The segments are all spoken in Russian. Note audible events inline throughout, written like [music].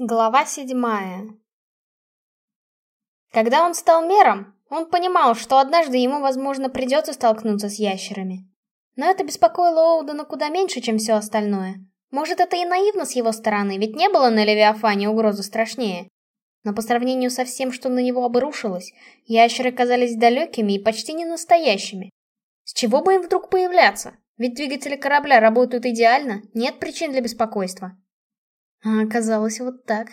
Глава седьмая Когда он стал мером, он понимал, что однажды ему, возможно, придется столкнуться с ящерами. Но это беспокоило Оудена куда меньше, чем все остальное. Может, это и наивно с его стороны, ведь не было на Левиафане угрозы страшнее. Но по сравнению со всем, что на него обрушилось, ящеры казались далекими и почти не настоящими. С чего бы им вдруг появляться? Ведь двигатели корабля работают идеально, нет причин для беспокойства. А оказалось вот так.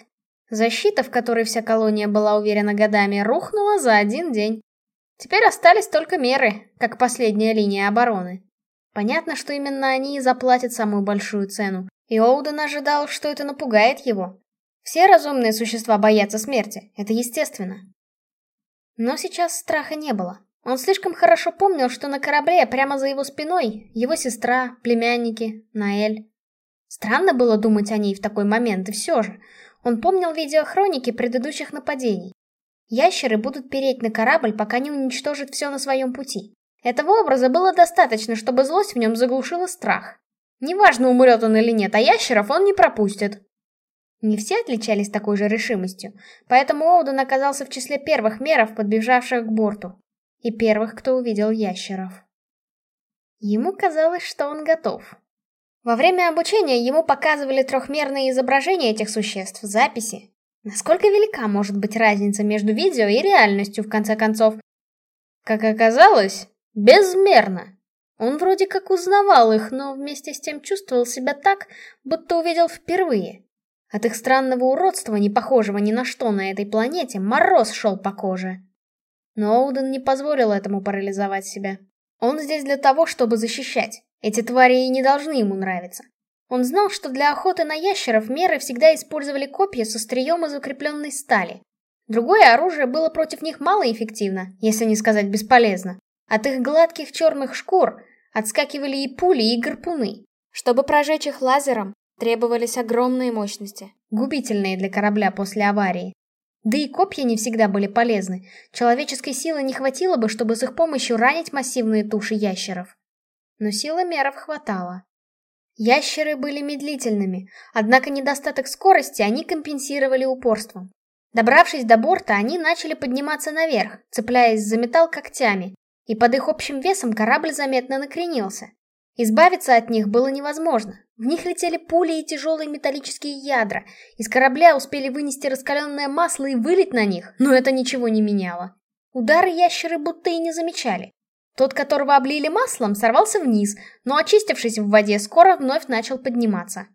Защита, в которой вся колония была уверена годами, рухнула за один день. Теперь остались только меры, как последняя линия обороны. Понятно, что именно они и заплатят самую большую цену, и Оуден ожидал, что это напугает его. Все разумные существа боятся смерти, это естественно. Но сейчас страха не было. Он слишком хорошо помнил, что на корабле, прямо за его спиной, его сестра, племянники, Наэль. Странно было думать о ней в такой момент, и все же. Он помнил видеохроники предыдущих нападений. Ящеры будут переть на корабль, пока не уничтожат все на своем пути. Этого образа было достаточно, чтобы злость в нем заглушила страх. Неважно, умрет он или нет, а ящеров он не пропустит. Не все отличались такой же решимостью, поэтому Оуден оказался в числе первых меров, подбежавших к борту. И первых, кто увидел ящеров. Ему казалось, что он готов. Во время обучения ему показывали трехмерные изображения этих существ, записи. Насколько велика может быть разница между видео и реальностью, в конце концов? Как оказалось, безмерно. Он вроде как узнавал их, но вместе с тем чувствовал себя так, будто увидел впервые. От их странного уродства, не похожего ни на что на этой планете, мороз шел по коже. Но Оуден не позволил этому парализовать себя. Он здесь для того, чтобы защищать. Эти твари и не должны ему нравиться. Он знал, что для охоты на ящеров меры всегда использовали копья со стрием из укрепленной стали. Другое оружие было против них малоэффективно, если не сказать бесполезно. От их гладких черных шкур отскакивали и пули, и гарпуны. Чтобы прожечь их лазером, требовались огромные мощности, губительные для корабля после аварии. Да и копья не всегда были полезны. Человеческой силы не хватило бы, чтобы с их помощью ранить массивные туши ящеров но силы меров хватало. Ящеры были медлительными, однако недостаток скорости они компенсировали упорством. Добравшись до борта, они начали подниматься наверх, цепляясь за металл когтями, и под их общим весом корабль заметно накренился. Избавиться от них было невозможно. В них летели пули и тяжелые металлические ядра. Из корабля успели вынести раскаленное масло и вылить на них, но это ничего не меняло. Удары ящеры будто и не замечали. Тот, которого облили маслом, сорвался вниз, но, очистившись в воде, скоро вновь начал подниматься.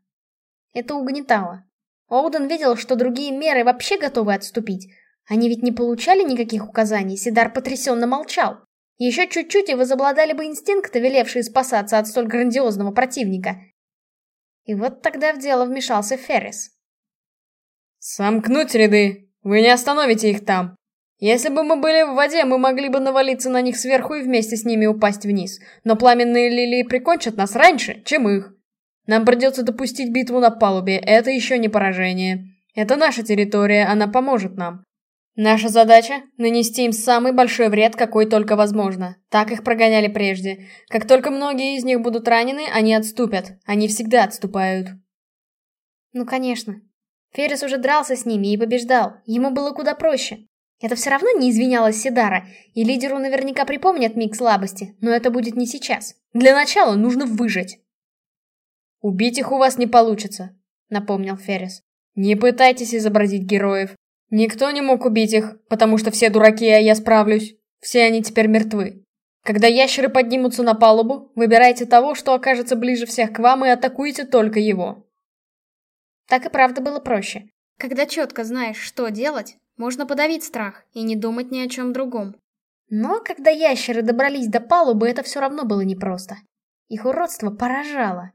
Это угнетало. Оуден видел, что другие меры вообще готовы отступить. Они ведь не получали никаких указаний, Сидар потрясенно молчал. Еще чуть-чуть и возобладали бы инстинкты, велевшие спасаться от столь грандиозного противника. И вот тогда в дело вмешался Феррис. «Сомкнуть ряды! Вы не остановите их там!» Если бы мы были в воде, мы могли бы навалиться на них сверху и вместе с ними упасть вниз. Но пламенные лилии прикончат нас раньше, чем их. Нам придется допустить битву на палубе, это еще не поражение. Это наша территория, она поможет нам. Наша задача — нанести им самый большой вред, какой только возможно. Так их прогоняли прежде. Как только многие из них будут ранены, они отступят. Они всегда отступают. Ну, конечно. Феррис уже дрался с ними и побеждал. Ему было куда проще. Это все равно не извинялась Сидара, и лидеру наверняка припомнят миг слабости, но это будет не сейчас. Для начала нужно выжить. «Убить их у вас не получится», — напомнил Феррис. «Не пытайтесь изобразить героев. Никто не мог убить их, потому что все дураки, а я справлюсь. Все они теперь мертвы. Когда ящеры поднимутся на палубу, выбирайте того, что окажется ближе всех к вам, и атакуйте только его». Так и правда было проще. Когда четко знаешь, что делать, можно подавить страх и не думать ни о чем другом. Но когда ящеры добрались до палубы, это все равно было непросто. Их уродство поражало.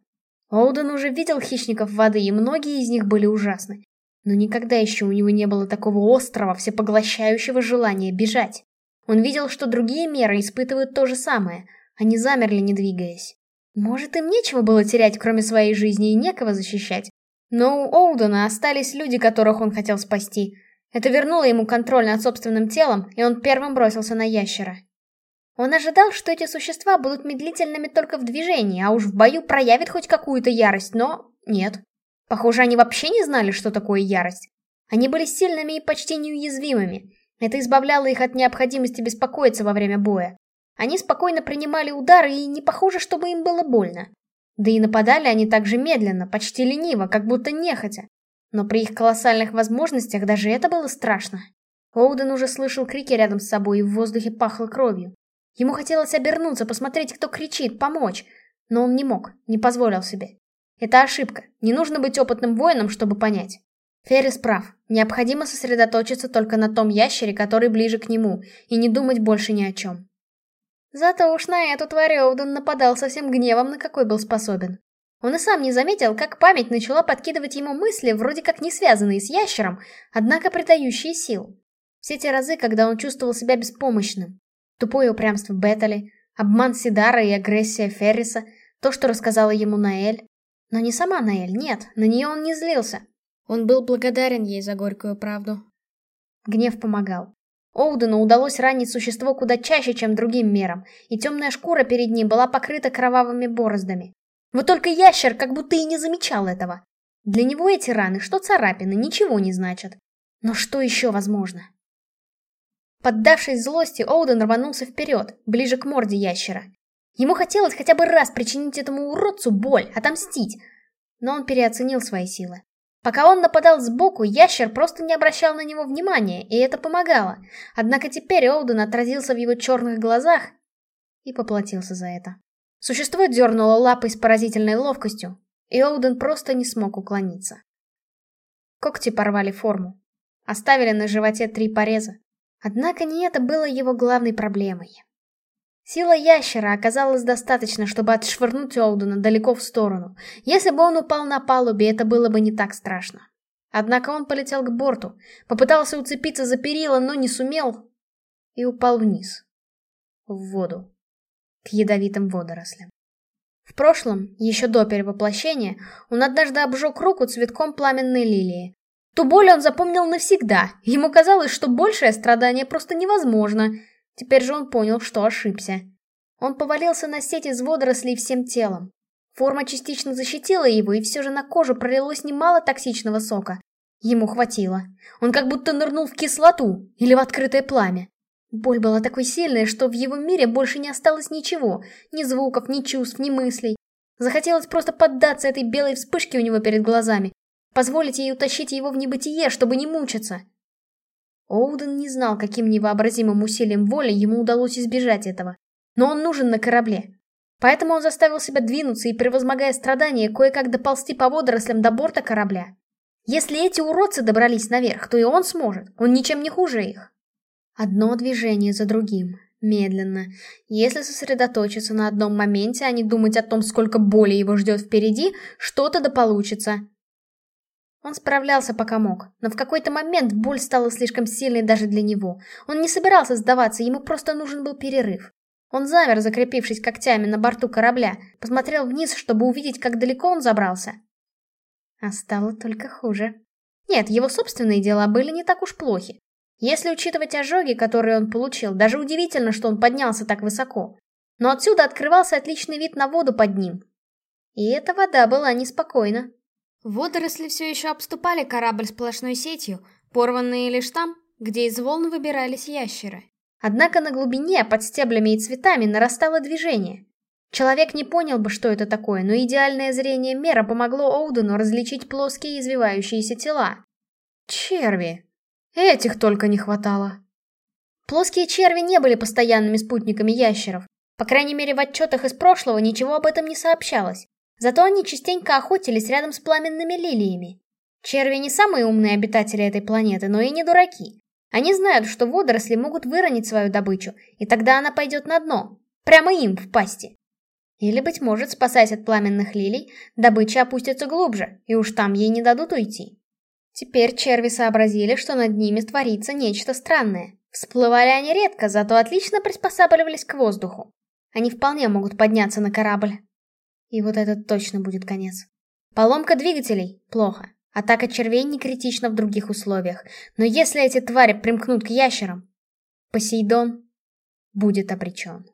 Оуден уже видел хищников воды, и многие из них были ужасны. Но никогда еще у него не было такого острого, всепоглощающего желания бежать. Он видел, что другие меры испытывают то же самое. Они замерли, не двигаясь. Может, им нечего было терять, кроме своей жизни, и некого защищать. Но у Оудена остались люди, которых он хотел спасти. Это вернуло ему контроль над собственным телом, и он первым бросился на ящера. Он ожидал, что эти существа будут медлительными только в движении, а уж в бою проявят хоть какую-то ярость, но нет. Похоже, они вообще не знали, что такое ярость. Они были сильными и почти неуязвимыми. Это избавляло их от необходимости беспокоиться во время боя. Они спокойно принимали удары, и не похоже, чтобы им было больно. Да и нападали они так же медленно, почти лениво, как будто нехотя. Но при их колоссальных возможностях даже это было страшно. Оуден уже слышал крики рядом с собой, и в воздухе пахло кровью. Ему хотелось обернуться, посмотреть, кто кричит, помочь. Но он не мог, не позволил себе. Это ошибка. Не нужно быть опытным воином, чтобы понять. Феррис прав. Необходимо сосредоточиться только на том ящере, который ближе к нему, и не думать больше ни о чем. Зато уж на эту тварь Оуден нападал со всем гневом, на какой был способен. Он и сам не заметил, как память начала подкидывать ему мысли, вроде как не связанные с ящером, однако придающие сил. Все те разы, когда он чувствовал себя беспомощным. Тупое упрямство Беттали, обман Сидара и агрессия Ферриса, то, что рассказала ему Наэль. Но не сама Наэль, нет, на нее он не злился. Он был благодарен ей за горькую правду. Гнев помогал. Оудену удалось ранить существо куда чаще, чем другим мерам, и темная шкура перед ним была покрыта кровавыми бороздами. Вот только ящер как будто и не замечал этого. Для него эти раны, что царапины, ничего не значат. Но что еще возможно? Поддавшись злости, Оуден рванулся вперед, ближе к морде ящера. Ему хотелось хотя бы раз причинить этому уродцу боль, отомстить. Но он переоценил свои силы. Пока он нападал сбоку, ящер просто не обращал на него внимания, и это помогало. Однако теперь Оуден отразился в его черных глазах и поплатился за это. Существо дернуло лапой с поразительной ловкостью, и Оуден просто не смог уклониться. Когти порвали форму. Оставили на животе три пореза. Однако не это было его главной проблемой. Сила ящера оказалась достаточно, чтобы отшвырнуть Олдуна далеко в сторону. Если бы он упал на палубе, это было бы не так страшно. Однако он полетел к борту, попытался уцепиться за перила, но не сумел, и упал вниз. В воду. К ядовитым водорослям. В прошлом, еще до перевоплощения, он однажды обжег руку цветком пламенной лилии. Ту боль он запомнил навсегда. Ему казалось, что большее страдание просто невозможно — Теперь же он понял, что ошибся. Он повалился на сеть из водорослей всем телом. Форма частично защитила его, и все же на кожу пролилось немало токсичного сока. Ему хватило. Он как будто нырнул в кислоту или в открытое пламя. Боль была такой сильной, что в его мире больше не осталось ничего. Ни звуков, ни чувств, ни мыслей. Захотелось просто поддаться этой белой вспышке у него перед глазами. Позволить ей утащить его в небытие, чтобы не мучиться. Оуден не знал, каким невообразимым усилием воли ему удалось избежать этого. Но он нужен на корабле. Поэтому он заставил себя двинуться и, превозмогая страдания, кое-как доползти по водорослям до борта корабля. Если эти уродцы добрались наверх, то и он сможет, он ничем не хуже их. Одно движение за другим, медленно. Если сосредоточиться на одном моменте, а не думать о том, сколько боли его ждет впереди, что-то да получится. Он справлялся пока мог, но в какой-то момент боль стала слишком сильной даже для него. Он не собирался сдаваться, ему просто нужен был перерыв. Он замер, закрепившись когтями на борту корабля, посмотрел вниз, чтобы увидеть, как далеко он забрался. А стало только хуже. Нет, его собственные дела были не так уж плохи. Если учитывать ожоги, которые он получил, даже удивительно, что он поднялся так высоко. Но отсюда открывался отличный вид на воду под ним. И эта вода была неспокойна. Водоросли все еще обступали корабль сплошной сетью, порванные лишь там, где из волн выбирались ящеры. Однако на глубине, под стеблями и цветами, нарастало движение. Человек не понял бы, что это такое, но идеальное зрение Мера помогло Оудену различить плоские извивающиеся тела. Черви. Этих только не хватало. Плоские черви не были постоянными спутниками ящеров. По крайней мере, в отчетах из прошлого ничего об этом не сообщалось. Зато они частенько охотились рядом с пламенными лилиями. Черви не самые умные обитатели этой планеты, но и не дураки. Они знают, что водоросли могут выронить свою добычу, и тогда она пойдет на дно, прямо им в пасти. Или, быть может, спасаясь от пламенных лилий, добыча опустится глубже, и уж там ей не дадут уйти. Теперь черви сообразили, что над ними творится нечто странное. Всплывали они редко, зато отлично приспосабливались к воздуху. Они вполне могут подняться на корабль, и вот этот точно будет конец. Поломка двигателей – плохо. Атака червей не критична в других условиях. Но если эти твари примкнут к ящерам, Посейдон будет обречен.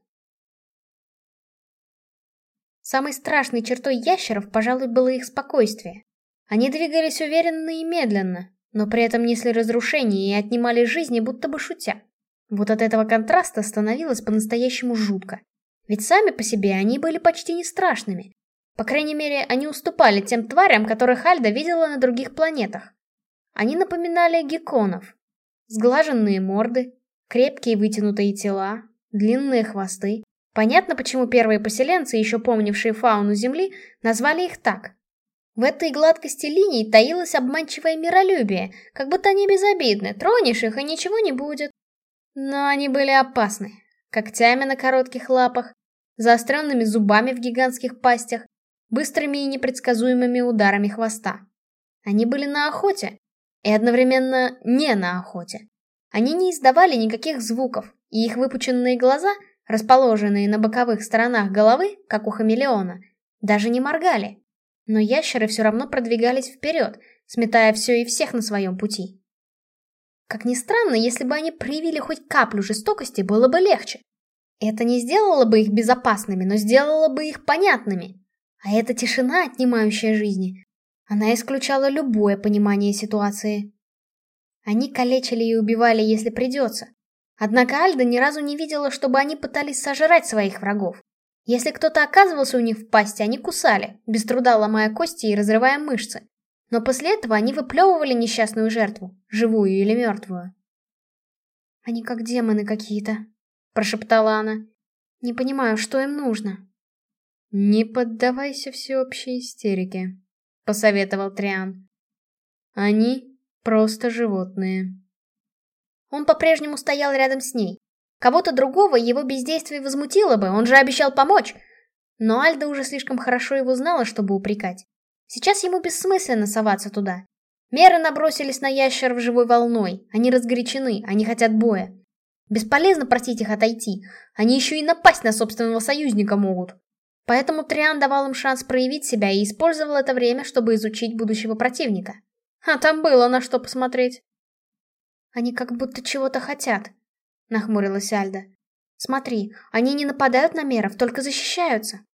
Самой страшной чертой ящеров, пожалуй, было их спокойствие. Они двигались уверенно и медленно, но при этом несли разрушение и отнимали жизни, будто бы шутя. Вот от этого контраста становилось по-настоящему жутко. Ведь сами по себе они были почти не страшными. По крайней мере, они уступали тем тварям, которых Альда видела на других планетах. Они напоминали гекконов. Сглаженные морды, крепкие вытянутые тела, длинные хвосты. Понятно, почему первые поселенцы, еще помнившие фауну Земли, назвали их так. В этой гладкости линий таилось обманчивое миролюбие, как будто они безобидны, тронешь их и ничего не будет. Но они были опасны. Когтями на коротких лапах, заостренными зубами в гигантских пастях, быстрыми и непредсказуемыми ударами хвоста. Они были на охоте, и одновременно не на охоте. Они не издавали никаких звуков, и их выпученные глаза, расположенные на боковых сторонах головы, как у хамелеона, даже не моргали. Но ящеры все равно продвигались вперед, сметая все и всех на своем пути. Как ни странно, если бы они проявили хоть каплю жестокости, было бы легче. Это не сделало бы их безопасными, но сделало бы их понятными. А эта тишина, отнимающая жизни, она исключала любое понимание ситуации. Они калечили и убивали, если придется. Однако Альда ни разу не видела, чтобы они пытались сожрать своих врагов. Если кто-то оказывался у них в пасти, они кусали, без труда ломая кости и разрывая мышцы. Но после этого они выплевывали несчастную жертву, живую или мертвую. «Они как демоны какие-то», — прошептала она. «Не понимаю, что им нужно». «Не поддавайся всеобщей истерике», — посоветовал Триан. «Они просто животные». Он по-прежнему стоял рядом с ней. Кого-то другого его бездействие возмутило бы, он же обещал помочь. Но Альда уже слишком хорошо его знала, чтобы упрекать. Сейчас ему бессмысленно соваться туда. Меры набросились на ящеров живой волной, они разгорячены, они хотят боя. Бесполезно просить их отойти, они еще и напасть на собственного союзника могут. Поэтому Триан давал им шанс проявить себя и использовал это время, чтобы изучить будущего противника. А там было на что посмотреть. Они как будто чего-то хотят, нахмурилась Альда. Смотри, они не нападают на меров, только защищаются.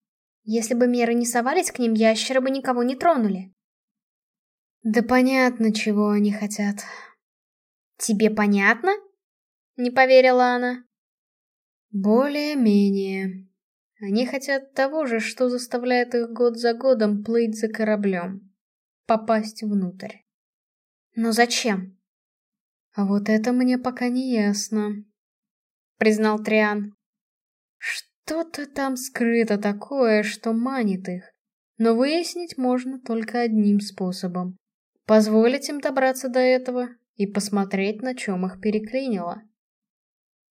Если бы меры не совались к ним, ящеры бы никого не тронули. Да понятно, чего они хотят. Тебе понятно? Не поверила она. Более-менее. Они хотят того же, что заставляет их год за годом плыть за кораблем. Попасть внутрь. Но зачем? А вот это мне пока не ясно, признал Триан. Что-то там скрыто такое, что манит их. Но выяснить можно только одним способом. Позволить им добраться до этого и посмотреть, на чем их переклинило.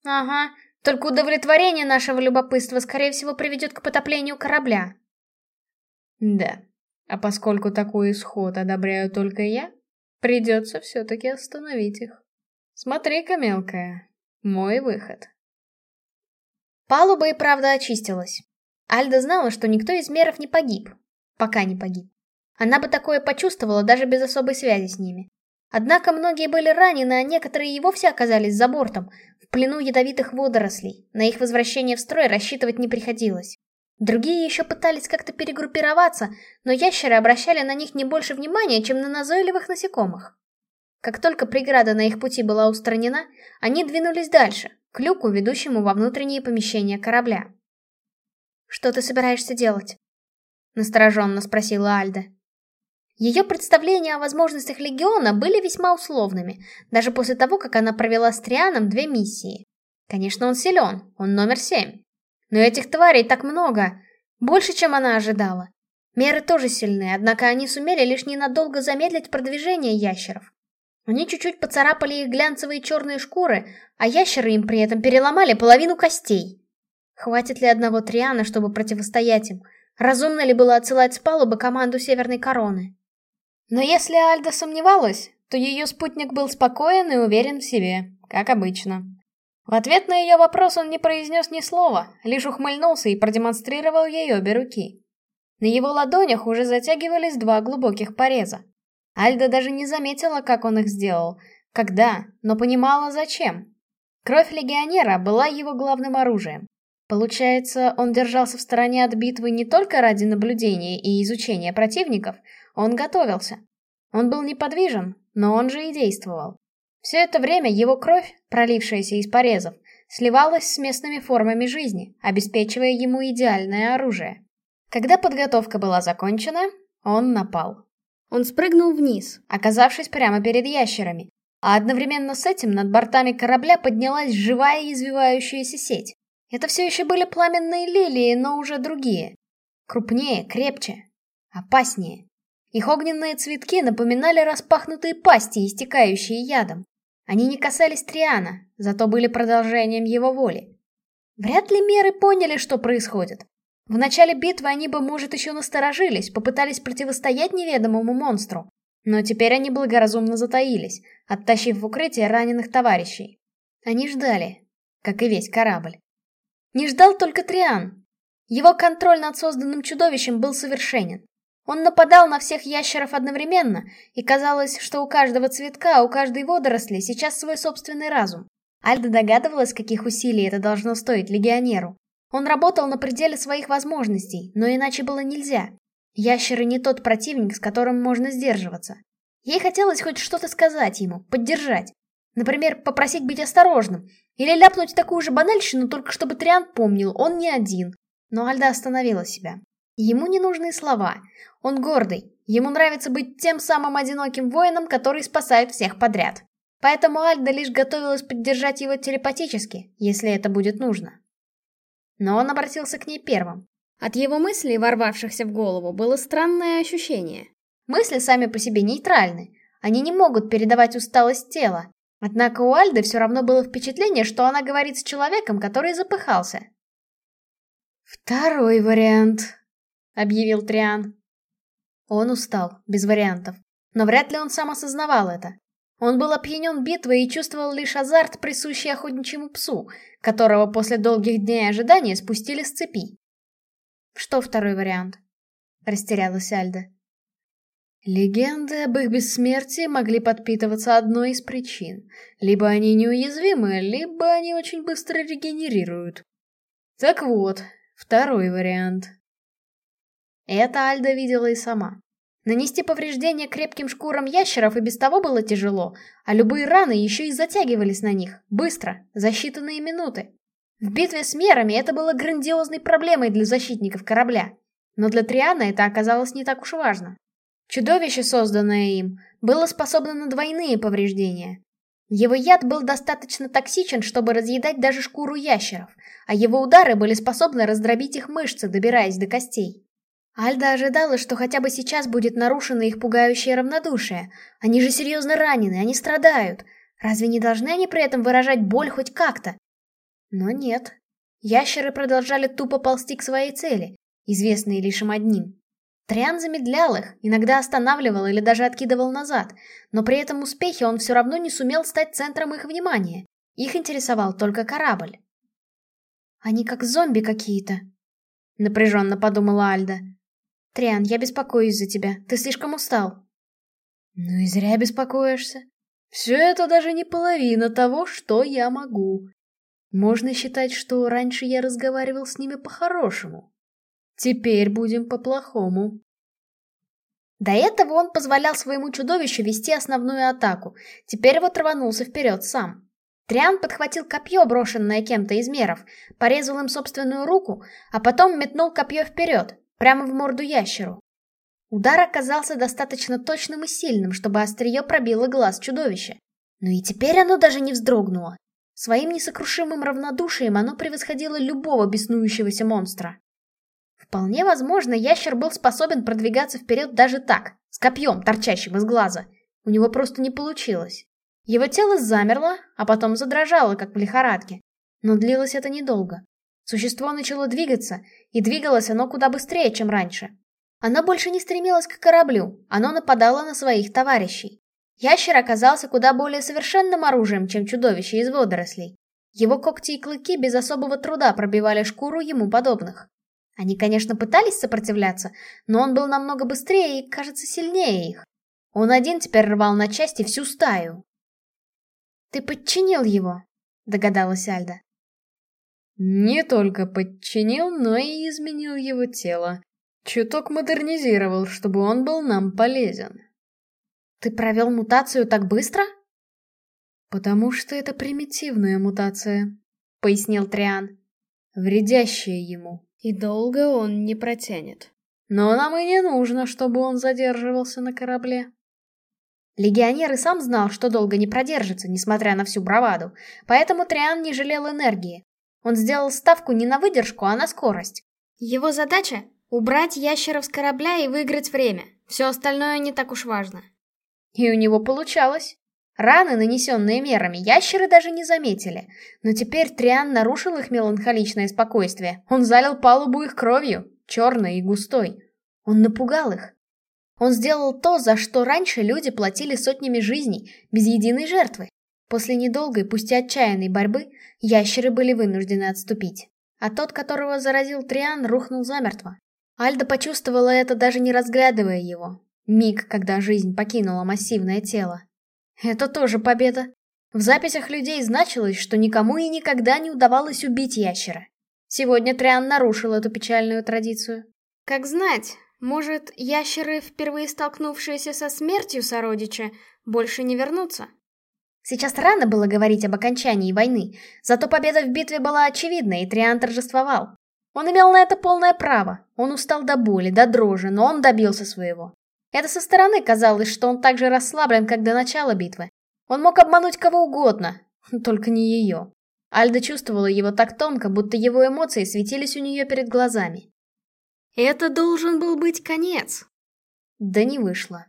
Ага, только удовлетворение нашего любопытства, скорее всего, приведет к потоплению корабля. Да, а поскольку такой исход одобряю только я, придется все-таки остановить их. Смотри-ка, мелкая, мой выход. Палуба и правда очистилась. Альда знала, что никто из меров не погиб. Пока не погиб. Она бы такое почувствовала даже без особой связи с ними. Однако многие были ранены, а некоторые и вовсе оказались за бортом, в плену ядовитых водорослей. На их возвращение в строй рассчитывать не приходилось. Другие еще пытались как-то перегруппироваться, но ящеры обращали на них не больше внимания, чем на назойливых насекомых. Как только преграда на их пути была устранена, они двинулись дальше, к люку, ведущему во внутренние помещения корабля. «Что ты собираешься делать?» — настороженно спросила Альда. Ее представления о возможностях Легиона были весьма условными, даже после того, как она провела с Трианом две миссии. Конечно, он силен, он номер семь. Но этих тварей так много, больше, чем она ожидала. Меры тоже сильны, однако они сумели лишь ненадолго замедлить продвижение ящеров. Они чуть-чуть поцарапали их глянцевые черные шкуры, а ящеры им при этом переломали половину костей. Хватит ли одного Триана, чтобы противостоять им? Разумно ли было отсылать с палубы команду Северной Короны? Но если Альда сомневалась, то ее спутник был спокоен и уверен в себе, как обычно. В ответ на ее вопрос он не произнес ни слова, лишь ухмыльнулся и продемонстрировал ей обе руки. На его ладонях уже затягивались два глубоких пореза. Альда даже не заметила, как он их сделал, когда, но понимала, зачем. Кровь легионера была его главным оружием. Получается, он держался в стороне от битвы не только ради наблюдения и изучения противников, он готовился. Он был неподвижен, но он же и действовал. Все это время его кровь, пролившаяся из порезов, сливалась с местными формами жизни, обеспечивая ему идеальное оружие. Когда подготовка была закончена, он напал. Он спрыгнул вниз, оказавшись прямо перед ящерами, а одновременно с этим над бортами корабля поднялась живая извивающаяся сеть. Это все еще были пламенные лилии, но уже другие. Крупнее, крепче, опаснее. Их огненные цветки напоминали распахнутые пасти, истекающие ядом. Они не касались Триана, зато были продолжением его воли. Вряд ли меры поняли, что происходит. В начале битвы они бы, может, еще насторожились, попытались противостоять неведомому монстру. Но теперь они благоразумно затаились, оттащив в укрытие раненых товарищей. Они ждали, как и весь корабль. Не ждал только Триан. Его контроль над созданным чудовищем был совершенен. Он нападал на всех ящеров одновременно, и казалось, что у каждого цветка, у каждой водоросли сейчас свой собственный разум. Альда догадывалась, каких усилий это должно стоить легионеру. Он работал на пределе своих возможностей, но иначе было нельзя. Ящеры не тот противник, с которым можно сдерживаться. Ей хотелось хоть что-то сказать ему, поддержать. Например, попросить быть осторожным. Или ляпнуть такую же банальщину, только чтобы Триан помнил, он не один. Но Альда остановила себя. Ему не нужны слова. Он гордый. Ему нравится быть тем самым одиноким воином, который спасает всех подряд. Поэтому Альда лишь готовилась поддержать его телепатически, если это будет нужно. Но он обратился к ней первым. От его мыслей, ворвавшихся в голову, было странное ощущение. Мысли сами по себе нейтральны. Они не могут передавать усталость тела. Однако у Альды все равно было впечатление, что она говорит с человеком, который запыхался. «Второй вариант», — объявил Триан. Он устал, без вариантов. Но вряд ли он сам осознавал это. Он был опьянен битвой и чувствовал лишь азарт, присущий охотничьему псу, которого после долгих дней ожидания спустили с цепи. «Что второй вариант?» — растерялась Альда. Легенды об их бессмертии могли подпитываться одной из причин. Либо они неуязвимы, либо они очень быстро регенерируют. Так вот, второй вариант. Это Альда видела и сама. Нанести повреждения крепким шкурам ящеров и без того было тяжело, а любые раны еще и затягивались на них, быстро, за считанные минуты. В битве с мерами это было грандиозной проблемой для защитников корабля. Но для Триана это оказалось не так уж важно. Чудовище, созданное им, было способно на двойные повреждения. Его яд был достаточно токсичен, чтобы разъедать даже шкуру ящеров, а его удары были способны раздробить их мышцы, добираясь до костей. Альда ожидала, что хотя бы сейчас будет нарушено их пугающее равнодушие. Они же серьезно ранены, они страдают. Разве не должны они при этом выражать боль хоть как-то? Но нет. Ящеры продолжали тупо ползти к своей цели, известной лишь им одним. Триан замедлял их, иногда останавливал или даже откидывал назад, но при этом успехе он все равно не сумел стать центром их внимания. Их интересовал только корабль. «Они как зомби какие-то», — напряженно подумала Альда. Триан, я беспокоюсь за тебя. Ты слишком устал. Ну и зря беспокоишься. Все это даже не половина того, что я могу. Можно считать, что раньше я разговаривал с ними по-хорошему. Теперь будем по-плохому. До этого он позволял своему чудовищу вести основную атаку. Теперь вот рванулся вперед сам. Триан подхватил копье, брошенное кем-то из меров, порезал им собственную руку, а потом метнул копье вперед, Прямо в морду ящеру. Удар оказался достаточно точным и сильным, чтобы острие пробило глаз чудовища. Но и теперь оно даже не вздрогнуло. Своим несокрушимым равнодушием оно превосходило любого беснующегося монстра. Вполне возможно, ящер был способен продвигаться вперед даже так, с копьем, торчащим из глаза. У него просто не получилось. Его тело замерло, а потом задрожало, как в лихорадке. Но длилось это недолго. Существо начало двигаться, и двигалось оно куда быстрее, чем раньше. Оно больше не стремилось к кораблю, оно нападало на своих товарищей. Ящер оказался куда более совершенным оружием, чем чудовище из водорослей. Его когти и клыки без особого труда пробивали шкуру ему подобных. Они, конечно, пытались сопротивляться, но он был намного быстрее и, кажется, сильнее их. Он один теперь рвал на части всю стаю. «Ты подчинил его», — догадалась Альда. Не только подчинил, но и изменил его тело. Чуток модернизировал, чтобы он был нам полезен. Ты провел мутацию так быстро? Потому что это примитивная мутация, пояснил Триан. Вредящая ему. И долго он не протянет. Но нам и не нужно, чтобы он задерживался на корабле. Легионер и сам знал, что долго не продержится, несмотря на всю браваду, поэтому Триан не жалел энергии. Он сделал ставку не на выдержку, а на скорость. Его задача — убрать ящеров с корабля и выиграть время. Все остальное не так уж важно. И у него получалось. Раны, нанесенные мерами, ящеры даже не заметили. Но теперь Триан нарушил их меланхоличное спокойствие. Он залил палубу их кровью, черной и густой. Он напугал их. Он сделал то, за что раньше люди платили сотнями жизней, без единой жертвы. После недолгой, пусть и отчаянной борьбы, ящеры были вынуждены отступить. А тот, которого заразил Триан, рухнул замертво. Альда почувствовала это, даже не разглядывая его. Миг, когда жизнь покинула массивное тело. Это тоже победа. В записях людей значилось, что никому и никогда не удавалось убить ящера. Сегодня Триан нарушил эту печальную традицию. Как знать, может, ящеры, впервые столкнувшиеся со смертью сородича, больше не вернутся? Сейчас рано было говорить об окончании войны, зато победа в битве была очевидна, и Триан торжествовал. Он имел на это полное право. Он устал до боли, до дрожи, но он добился своего. Это со стороны казалось, что он так же расслаблен, как до начала битвы. Он мог обмануть кого угодно, [laughs] только не ее. Альда чувствовала его так тонко, будто его эмоции светились у нее перед глазами. Это должен был быть конец. Да не вышло.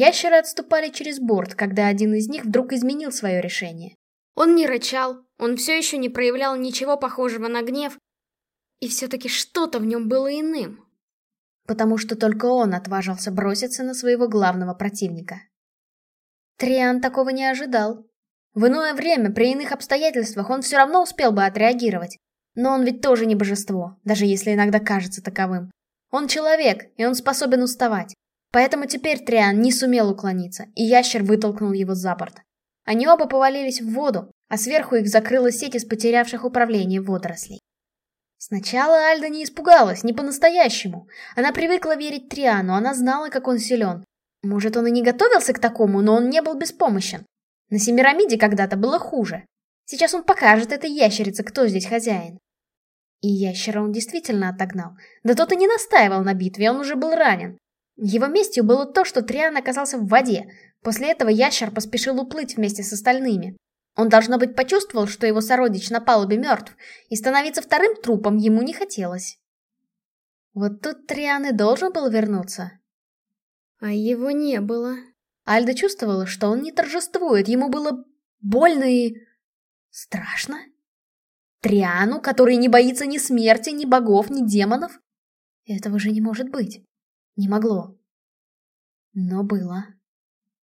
Ящеры отступали через борт, когда один из них вдруг изменил свое решение. Он не рычал, он все еще не проявлял ничего похожего на гнев, и все-таки что-то в нем было иным. Потому что только он отважился броситься на своего главного противника. Триан такого не ожидал. В иное время, при иных обстоятельствах, он все равно успел бы отреагировать. Но он ведь тоже не божество, даже если иногда кажется таковым. Он человек, и он способен уставать. Поэтому теперь Триан не сумел уклониться, и ящер вытолкнул его за борт. Они оба повалились в воду, а сверху их закрыла сеть из потерявших управление водорослей. Сначала Альда не испугалась, не по-настоящему. Она привыкла верить Триану, она знала, как он силен. Может, он и не готовился к такому, но он не был беспомощен. На Семирамиде когда-то было хуже. Сейчас он покажет этой ящерице, кто здесь хозяин. И ящера он действительно отогнал. Да тот и не настаивал на битве, он уже был ранен. Его местью было то, что Триан оказался в воде. После этого ящер поспешил уплыть вместе с остальными. Он, должно быть, почувствовал, что его сородич на палубе мертв, и становиться вторым трупом ему не хотелось. Вот тут Триан и должен был вернуться. А его не было. Альда чувствовала, что он не торжествует, ему было больно и... страшно. Триану, который не боится ни смерти, ни богов, ни демонов? Этого же не может быть. Не могло. Но было.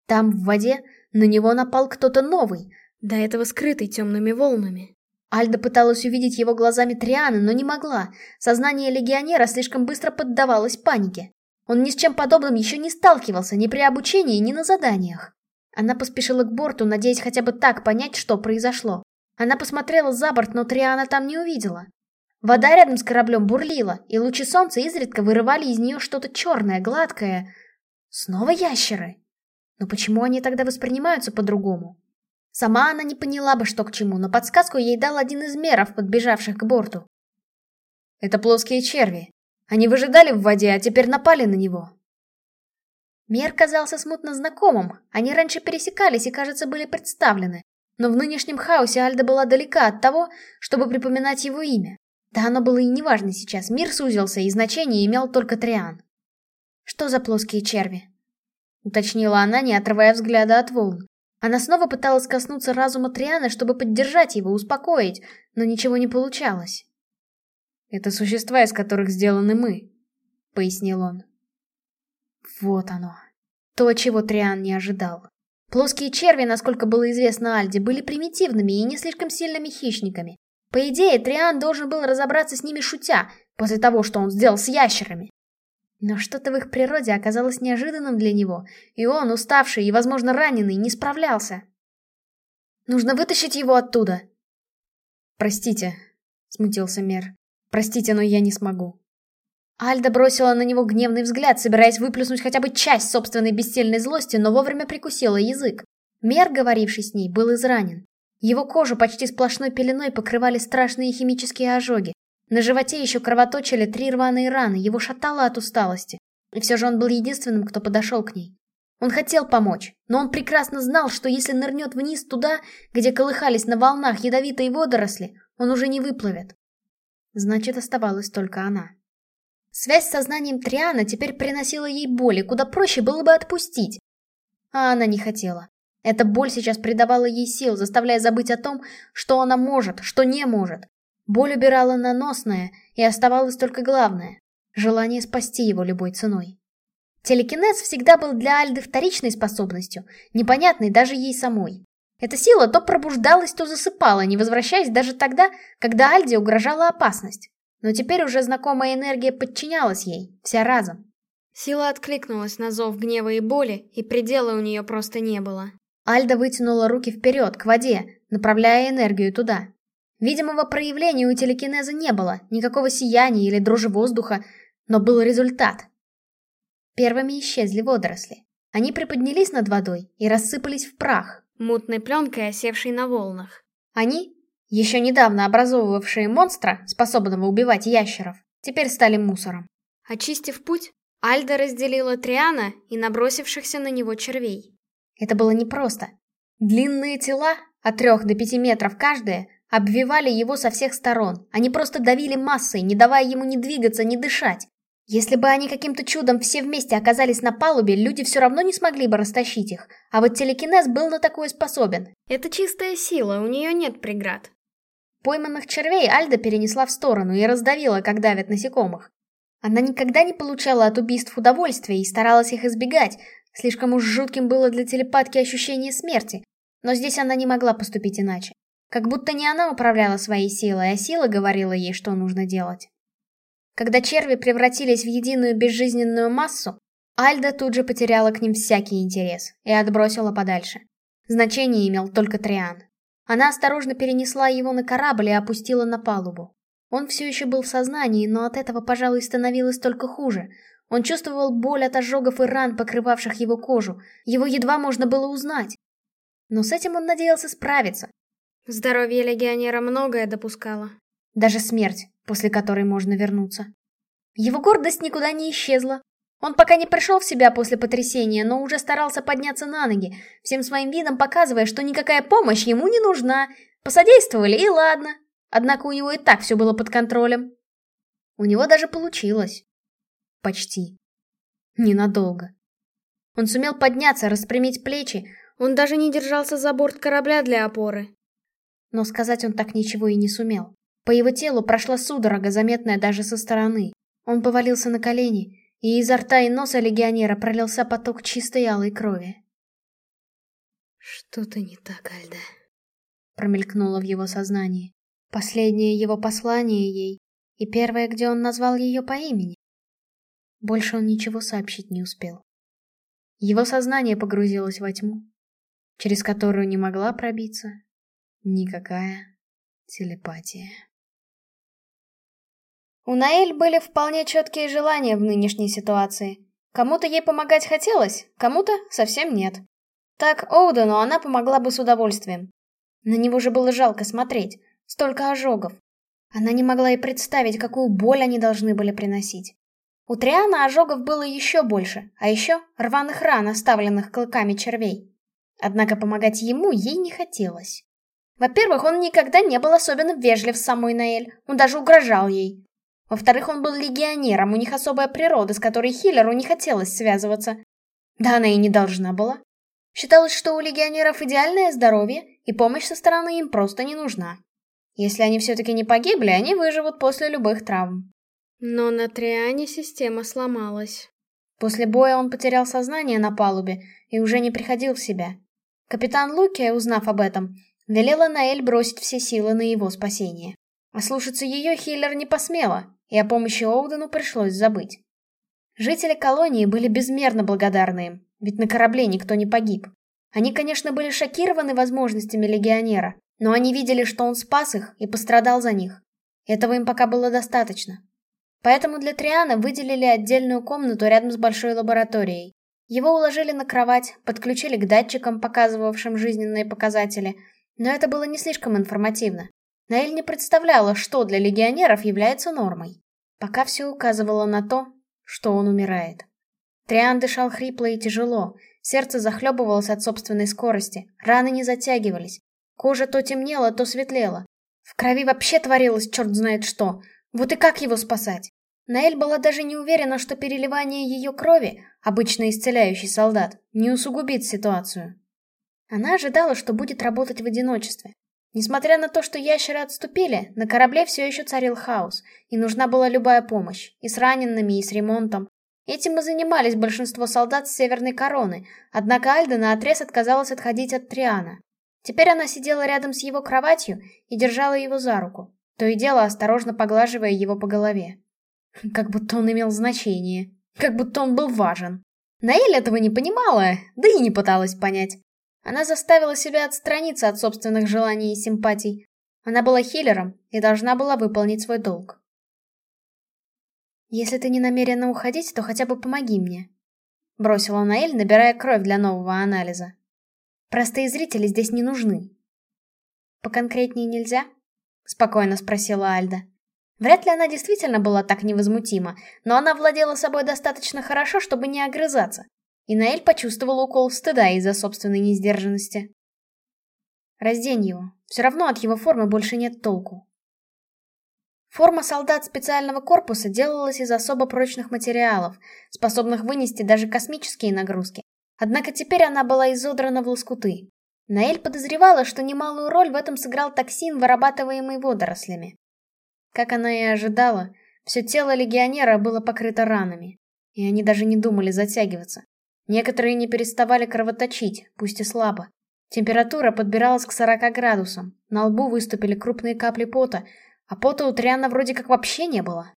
Там, в воде, на него напал кто-то новый, до этого скрытый темными волнами. Альда пыталась увидеть его глазами Трианы, но не могла. Сознание легионера слишком быстро поддавалось панике. Он ни с чем подобным еще не сталкивался, ни при обучении, ни на заданиях. Она поспешила к борту, надеясь хотя бы так понять, что произошло. Она посмотрела за борт, но Триана там не увидела. Вода рядом с кораблем бурлила, и лучи солнца изредка вырывали из нее что-то черное, гладкое. Снова ящеры. Но почему они тогда воспринимаются по-другому? Сама она не поняла бы, что к чему, но подсказку ей дал один из меров, подбежавших к борту. Это плоские черви. Они выжидали в воде, а теперь напали на него. Мер казался смутно знакомым, они раньше пересекались и, кажется, были представлены. Но в нынешнем хаосе Альда была далека от того, чтобы припоминать его имя. Да оно было и неважно сейчас, мир сузился, и значение имел только Триан. «Что за плоские черви?» — уточнила она, не отрывая взгляда от волн. Она снова пыталась коснуться разума Триана, чтобы поддержать его, успокоить, но ничего не получалось. «Это существа, из которых сделаны мы», — пояснил он. Вот оно. То, чего Триан не ожидал. Плоские черви, насколько было известно Альде, были примитивными и не слишком сильными хищниками. По идее, Триан должен был разобраться с ними шутя, после того, что он сделал с ящерами. Но что-то в их природе оказалось неожиданным для него, и он, уставший и, возможно, раненый, не справлялся. «Нужно вытащить его оттуда!» «Простите», — смутился Мер. «Простите, но я не смогу». Альда бросила на него гневный взгляд, собираясь выплюснуть хотя бы часть собственной бессильной злости, но вовремя прикусила язык. Мер, говоривший с ней, был изранен. Его кожу почти сплошной пеленой покрывали страшные химические ожоги. На животе еще кровоточили три рваные раны, его шатало от усталости. И все же он был единственным, кто подошел к ней. Он хотел помочь, но он прекрасно знал, что если нырнет вниз туда, где колыхались на волнах ядовитые водоросли, он уже не выплывет. Значит, оставалась только она. Связь с сознанием Триана теперь приносила ей боль, и куда проще было бы отпустить. А она не хотела. Эта боль сейчас придавала ей сил, заставляя забыть о том, что она может, что не может. Боль убирала наносное, и оставалось только главное — желание спасти его любой ценой. Телекинез всегда был для Альды вторичной способностью, непонятной даже ей самой. Эта сила то пробуждалась, то засыпала, не возвращаясь даже тогда, когда Альде угрожала опасность. Но теперь уже знакомая энергия подчинялась ей, вся разом. Сила откликнулась на зов гнева и боли, и предела у нее просто не было. Альда вытянула руки вперед, к воде, направляя энергию туда. Видимого проявления у телекинеза не было, никакого сияния или дрожи воздуха, но был результат. Первыми исчезли водоросли. Они приподнялись над водой и рассыпались в прах. Мутной пленкой, осевшей на волнах. Они, еще недавно образовывавшие монстра, способного убивать ящеров, теперь стали мусором. Очистив путь, Альда разделила Триана и набросившихся на него червей. Это было непросто. Длинные тела, от трех до пяти метров каждое, обвивали его со всех сторон. Они просто давили массой, не давая ему ни двигаться, ни дышать. Если бы они каким-то чудом все вместе оказались на палубе, люди все равно не смогли бы растащить их. А вот телекинез был на такое способен. Это чистая сила, у нее нет преград. Пойманных червей Альда перенесла в сторону и раздавила, как давят насекомых. Она никогда не получала от убийств удовольствия и старалась их избегать, слишком уж жутким было для телепатки ощущение смерти. Но здесь она не могла поступить иначе. Как будто не она управляла своей силой, а сила говорила ей, что нужно делать. Когда черви превратились в единую безжизненную массу, Альда тут же потеряла к ним всякий интерес и отбросила подальше. Значение имел только Триан. Она осторожно перенесла его на корабль и опустила на палубу. Он все еще был в сознании, но от этого, пожалуй, становилось только хуже. Он чувствовал боль от ожогов и ран, покрывавших его кожу. Его едва можно было узнать. Но с этим он надеялся справиться. Здоровье легионера многое допускало. Даже смерть после которой можно вернуться. Его гордость никуда не исчезла. Он пока не пришел в себя после потрясения, но уже старался подняться на ноги, всем своим видом показывая, что никакая помощь ему не нужна. Посодействовали, и ладно. Однако у него и так все было под контролем. У него даже получилось. Почти. Ненадолго. Он сумел подняться, распрямить плечи. Он даже не держался за борт корабля для опоры. Но сказать он так ничего и не сумел. По его телу прошла судорога, заметная даже со стороны. Он повалился на колени, и изо рта и носа легионера пролился поток чистой алой крови. «Что-то не так, Альда», — промелькнуло в его сознании. Последнее его послание ей, и первое, где он назвал ее по имени. Больше он ничего сообщить не успел. Его сознание погрузилось во тьму, через которую не могла пробиться никакая телепатия. У Наэль были вполне четкие желания в нынешней ситуации. Кому-то ей помогать хотелось, кому-то совсем нет. Так Оудену она помогла бы с удовольствием. На него же было жалко смотреть, столько ожогов. Она не могла и представить, какую боль они должны были приносить. У Триана ожогов было еще больше, а еще рваных ран, оставленных клыками червей. Однако помогать ему ей не хотелось. Во-первых, он никогда не был особенно вежлив с самой Наэль, он даже угрожал ей. Во-вторых, он был легионером, у них особая природа, с которой Хиллеру не хотелось связываться. Да она и не должна была. Считалось, что у легионеров идеальное здоровье, и помощь со стороны им просто не нужна. Если они все-таки не погибли, они выживут после любых травм. Но на Триане система сломалась. После боя он потерял сознание на палубе и уже не приходил в себя. Капитан Луки, узнав об этом, велела Наэль бросить все силы на его спасение. А слушаться ее Хиллер не посмела, и о помощи Оудену пришлось забыть. Жители колонии были безмерно благодарны им, ведь на корабле никто не погиб. Они, конечно, были шокированы возможностями легионера, но они видели, что он спас их и пострадал за них. Этого им пока было достаточно. Поэтому для Триана выделили отдельную комнату рядом с большой лабораторией. Его уложили на кровать, подключили к датчикам, показывавшим жизненные показатели, но это было не слишком информативно. Наэль не представляла, что для легионеров является нормой. Пока все указывало на то, что он умирает. Триан дышал хрипло и тяжело, сердце захлебывалось от собственной скорости, раны не затягивались, кожа то темнела, то светлела. В крови вообще творилось черт знает что, вот и как его спасать? Наэль была даже не уверена, что переливание ее крови, обычно исцеляющий солдат, не усугубит ситуацию. Она ожидала, что будет работать в одиночестве. Несмотря на то, что ящеры отступили, на корабле все еще царил хаос, и нужна была любая помощь, и с ранеными, и с ремонтом. Этим и занимались большинство солдат с Северной Короны, однако Альда наотрез отказалась отходить от Триана. Теперь она сидела рядом с его кроватью и держала его за руку, то и дело осторожно поглаживая его по голове. Как будто он имел значение, как будто он был важен. Наэль этого не понимала, да и не пыталась понять. Она заставила себя отстраниться от собственных желаний и симпатий. Она была хиллером и должна была выполнить свой долг. «Если ты не намерена уходить, то хотя бы помоги мне», — бросила Наэль, набирая кровь для нового анализа. «Простые зрители здесь не нужны». «Поконкретнее нельзя?» — спокойно спросила Альда. Вряд ли она действительно была так невозмутима, но она владела собой достаточно хорошо, чтобы не огрызаться. И Наэль почувствовала укол стыда из-за собственной несдержанности. Раздень его. Все равно от его формы больше нет толку. Форма солдат специального корпуса делалась из особо прочных материалов, способных вынести даже космические нагрузки. Однако теперь она была изодрана в лоскуты. Наэль подозревала, что немалую роль в этом сыграл токсин, вырабатываемый водорослями. Как она и ожидала, все тело легионера было покрыто ранами, и они даже не думали затягиваться. Некоторые не переставали кровоточить, пусть и слабо. Температура подбиралась к 40 градусам, на лбу выступили крупные капли пота, а пота у Триана вроде как вообще не было.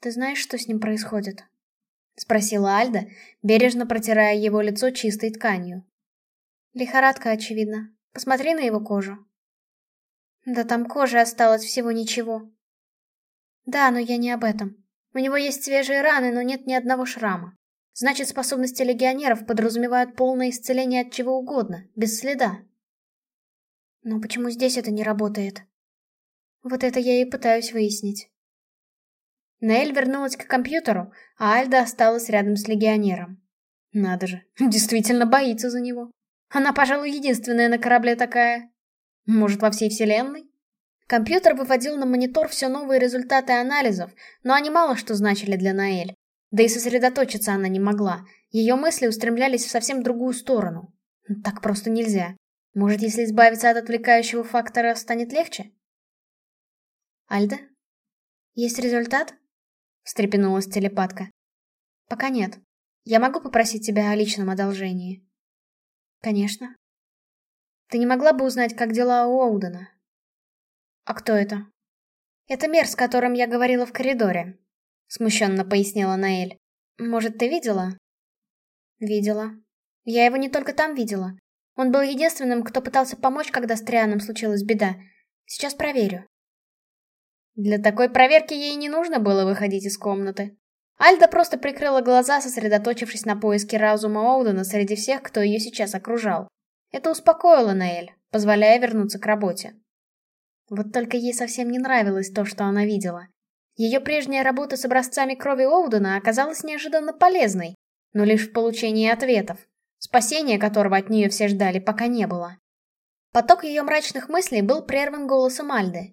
«Ты знаешь, что с ним происходит?» — спросила Альда, бережно протирая его лицо чистой тканью. «Лихорадка, очевидно. Посмотри на его кожу». «Да там кожи осталось всего ничего». «Да, но я не об этом. У него есть свежие раны, но нет ни одного шрама. Значит, способности легионеров подразумевают полное исцеление от чего угодно, без следа. Но почему здесь это не работает? Вот это я и пытаюсь выяснить. Наэль вернулась к компьютеру, а Альда осталась рядом с легионером. Надо же, [laughs] действительно боится за него. Она, пожалуй, единственная на корабле такая. Может, во всей вселенной? Компьютер выводил на монитор все новые результаты анализов, но они мало что значили для Наэль. Да и сосредоточиться она не могла. Ее мысли устремлялись в совсем другую сторону. Так просто нельзя. Может, если избавиться от отвлекающего фактора, станет легче? Альда? Есть результат? Встрепенулась телепатка. Пока нет. Я могу попросить тебя о личном одолжении? Конечно. Ты не могла бы узнать, как дела у Оудена? А кто это? Это мер, с которым я говорила в коридоре смущенно пояснила Наэль. Может, ты видела? Видела. Я его не только там видела. Он был единственным, кто пытался помочь, когда с Трианом случилась беда. Сейчас проверю. Для такой проверки ей не нужно было выходить из комнаты. Альда просто прикрыла глаза, сосредоточившись на поиске разума Оудена среди всех, кто ее сейчас окружал. Это успокоило Наэль, позволяя вернуться к работе. Вот только ей совсем не нравилось то, что она видела. Ее прежняя работа с образцами крови Оудена оказалась неожиданно полезной, но лишь в получении ответов, спасения которого от нее все ждали, пока не было. Поток ее мрачных мыслей был прерван голосом Альды.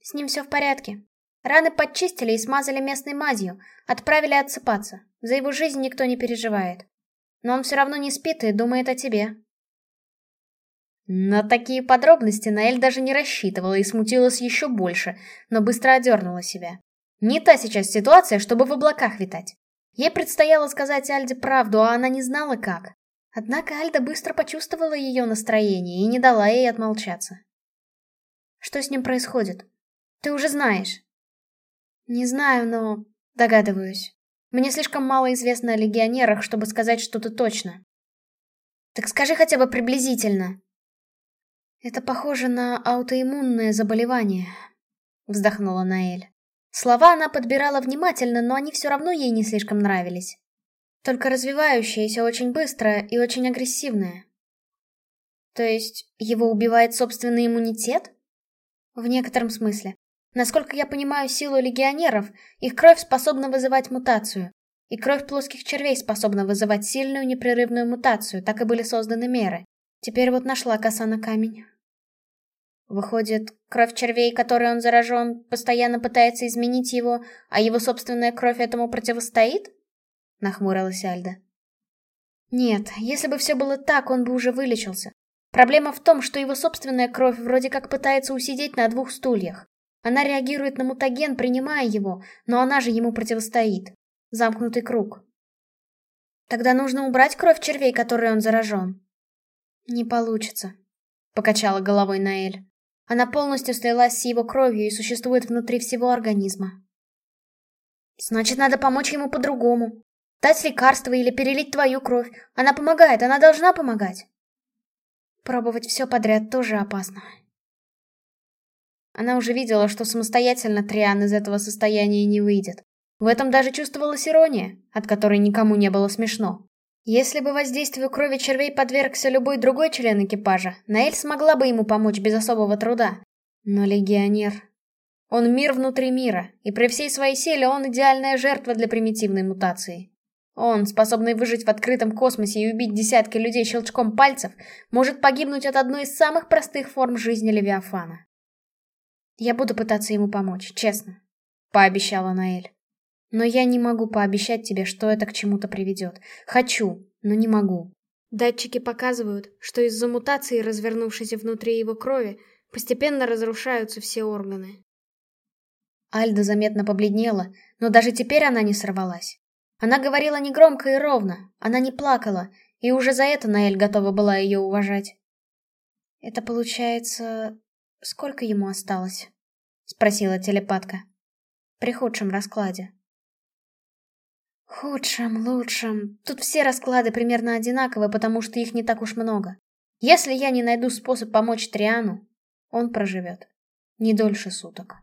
С ним все в порядке. Раны подчистили и смазали местной мазью, отправили отсыпаться. За его жизнь никто не переживает. Но он все равно не спит и думает о тебе. На такие подробности Наэль даже не рассчитывала и смутилась еще больше, но быстро одернула себя. Не та сейчас ситуация, чтобы в облаках витать. Ей предстояло сказать Альде правду, а она не знала как. Однако Альда быстро почувствовала ее настроение и не дала ей отмолчаться. Что с ним происходит? Ты уже знаешь. Не знаю, но догадываюсь. Мне слишком мало известно о легионерах, чтобы сказать что-то точно. Так скажи хотя бы приблизительно, это похоже на аутоиммунное заболевание, вздохнула Наэль. Слова она подбирала внимательно, но они все равно ей не слишком нравились. Только развивающееся очень быстро и очень агрессивное. То есть, его убивает собственный иммунитет? В некотором смысле. Насколько я понимаю силу легионеров, их кровь способна вызывать мутацию. И кровь плоских червей способна вызывать сильную непрерывную мутацию, так и были созданы меры. Теперь вот нашла коса на камень. Выходит, кровь червей, которой он заражен, постоянно пытается изменить его, а его собственная кровь этому противостоит? Нахмурилась Альда. Нет, если бы все было так, он бы уже вылечился. Проблема в том, что его собственная кровь вроде как пытается усидеть на двух стульях. Она реагирует на мутаген, принимая его, но она же ему противостоит. Замкнутый круг. Тогда нужно убрать кровь червей, которой он заражен. Не получится, покачала головой Наэль. Она полностью слилась с его кровью и существует внутри всего организма. Значит, надо помочь ему по-другому. Дать лекарство или перелить твою кровь. Она помогает, она должна помогать. Пробовать все подряд тоже опасно. Она уже видела, что самостоятельно Триан из этого состояния не выйдет. В этом даже чувствовалась ирония, от которой никому не было смешно. Если бы воздействию крови червей подвергся любой другой член экипажа, Наэль смогла бы ему помочь без особого труда. Но легионер... Он мир внутри мира, и при всей своей силе он идеальная жертва для примитивной мутации. Он, способный выжить в открытом космосе и убить десятки людей щелчком пальцев, может погибнуть от одной из самых простых форм жизни Левиафана. «Я буду пытаться ему помочь, честно», — пообещала Наэль. Но я не могу пообещать тебе, что это к чему-то приведет. Хочу, но не могу. Датчики показывают, что из-за мутации, развернувшейся внутри его крови, постепенно разрушаются все органы. Альда заметно побледнела, но даже теперь она не сорвалась. Она говорила негромко и ровно, она не плакала, и уже за это Наэль готова была ее уважать. «Это получается... сколько ему осталось?» — спросила телепатка. «При худшем раскладе». Худшем, лучшем. Тут все расклады примерно одинаковы, потому что их не так уж много. Если я не найду способ помочь Триану, он проживет. Не дольше суток.